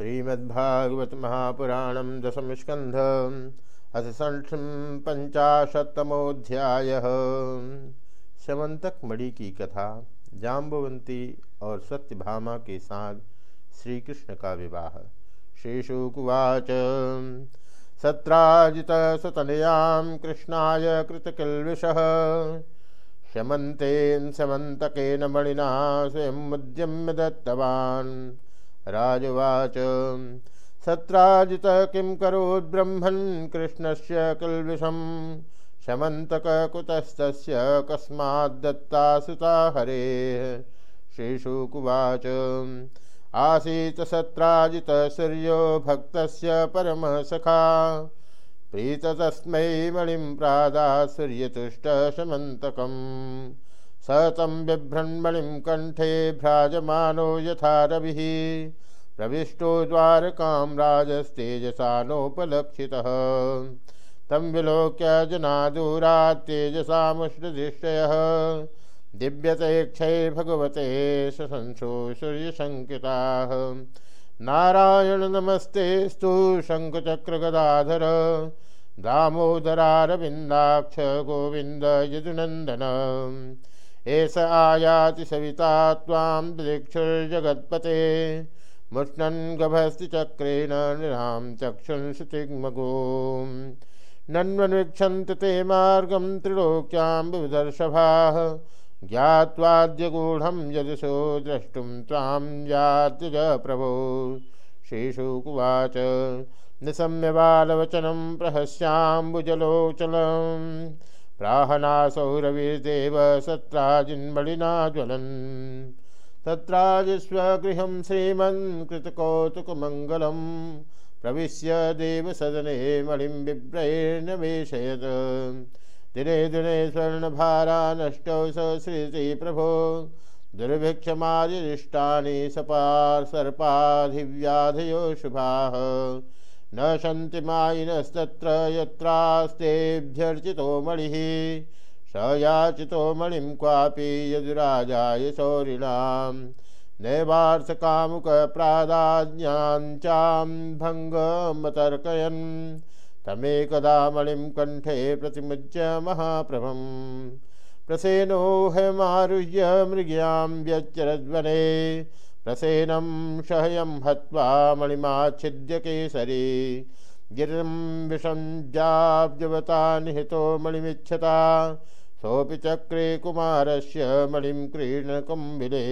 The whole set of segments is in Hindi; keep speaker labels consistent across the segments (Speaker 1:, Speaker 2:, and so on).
Speaker 1: श्रीमद्भागवत महापुराण दशम स्कंध अथ पंचाशतमोध्याय शमंतक मणि की कथा, जाम्बवंती और सत्यभामा के साथ श्री कृष्ण का विवाह। श्रीशुकुवाच सत्राजित सतनयां कृष्णाय कृतकिल्विष। शमंतेन समन्तकेन मणिना स्वयं मुद्यम्य दत्तवान्। राजवाच। सत्राजित किं करोद्ब्रह्मन् कृष्णस्य किल्विषं शमन्तककुतस्तस्य कस्माद्दत्ता सुता हरेः? श्रीशुकुवाच आसीत् सत्राजित सूर्यो भक्तस्य परमः सखा प्रीत तस्मै मणिं प्रादा सूर्यतुष्टशमन्तकम् स तं बिभ्रन्मणिं कण्ठे भ्राजमानो यथा रविः। प्रविष्टो द्वारकां राजस्तेजसा नोपलक्षितः तं विलोक्य जना दूरात् तेजसामुष्णदृष्टयः दिव्यतेक्षै भगवते सशंसो सूर्यशङ्किताः। नारायण नमस्तेस्तु शङ्खचक्रगदाधर दामोदरारविन्दाक्ष गोविन्द यदुनन्दन। एष आयाति सविता त्वां दिक्षुर्जगत्पते मुष्णन् गभस्ति चक्रेण नृणां चक्षुंसुतिग्मगो। नन्वन्वीक्षन्त ते मार्गं त्रिलोक्यां विदर्शभाः ज्ञात्वाद्यगूढं यदुषो द्रष्टुं त्वां यात्यज प्रभो श्रीशुकुवाच निशम्यबालवचनं प्रहस्याम्बुजलोचलम् प्राहनासौ रविर्देव सत्राजिन्मणिना ज्वलन् तत्राजस्वगृहं श्रीमन्कृतकौतुकमङ्गलं प्रविश्य देवसदने मणिं बिभ्रैर्नवेशयत्। दिने दिने स्वर्णभारा नष्टौ स श्रीति प्रभो दुर्भिक्षमादिष्टानि सपार् सर्पाधिव्याधयो शुभाः। न सन्ति मायिनस्तत्र यत्रास्तेभ्यर्चितो मणिः। स याचितो मणिं क्वापि यदुराजाय शौरिणां नैवार्थकामुकप्रादाज्ञाञ्चां भङ्गमतर्कयन् तमेकदा मणिं कण्ठे प्रतिमुच्य महाप्रभं प्रसेनो हयमारुह्य मृग्यां व्यच्चरद्वने प्रसेनं शहयं हत्वा मणिमाच्छिद्य केसरी गिरिं विषञ्जाब्जवता निहितो मणिमिच्छता सोऽपि चक्रे कुमारस्य मणिं क्रीडनकुम्भिले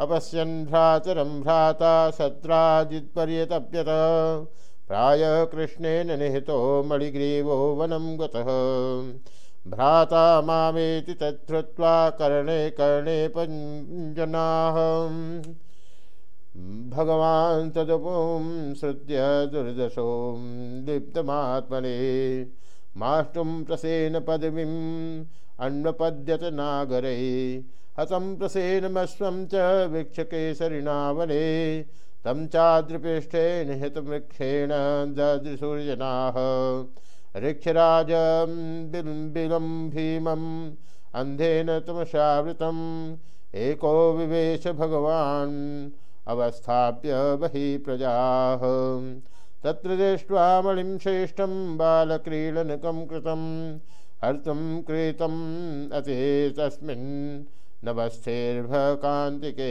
Speaker 1: अपश्यन् भ्रातरं भ्राता सत्राजित्पर्यतप्यत प्रायः कृष्णेन निहितो मणिग्रीवो वनं गतः। भ्राता मामेति तच्छ्रुत्वा कर्णे कर्णे पञ्जनाः। भगवान् तदुपुं श्रुत्य दुर्दशों दीप्तमात्मने माष्टुं प्रसेन पदवीम् अन्वपद्यत नागरे हतं प्रसेनमश्वं च वीक्षकेसरिणा वने तं चाद्रपृष्ठे निहितवृक्षेण ददृशुर्जनाः ऋक्षराज बिलं भीमम् अन्धेन तमसावृतम् एको विवेश भगवान् अवस्थाप्य बहि प्रजा। तत्र दृष्ट्वा मणिं श्रेष्ठं बालक्रीडनकं कृतं, हर्तुं क्रीतम् अति तस्मिन् नवस्थेर्भकान्तिके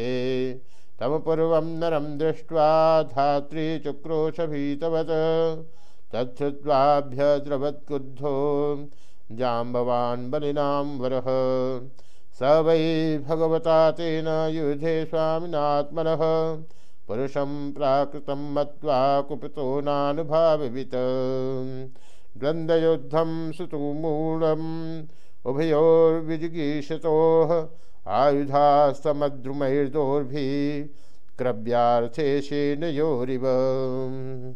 Speaker 1: तम पूर्वं नरं दृष्ट्वा धात्रीचुक्रोशभीतवत् तच्छ्रुत्वाभ्यद्रवत्कुद्धो जाम्बवान् बलिनां वरः। स वै भगवता तेन युधे स्वामिनात्मनः। पुरुषं प्राकृत मत्वा कुपितो नानुभावित। ग्रन्थयुद्धं सुतुमूलम उभयोर्विजिगीषतोः आयुधास्तमद्रुमैर्दोर्भिः क्रव्यार्थे शेनयोरिव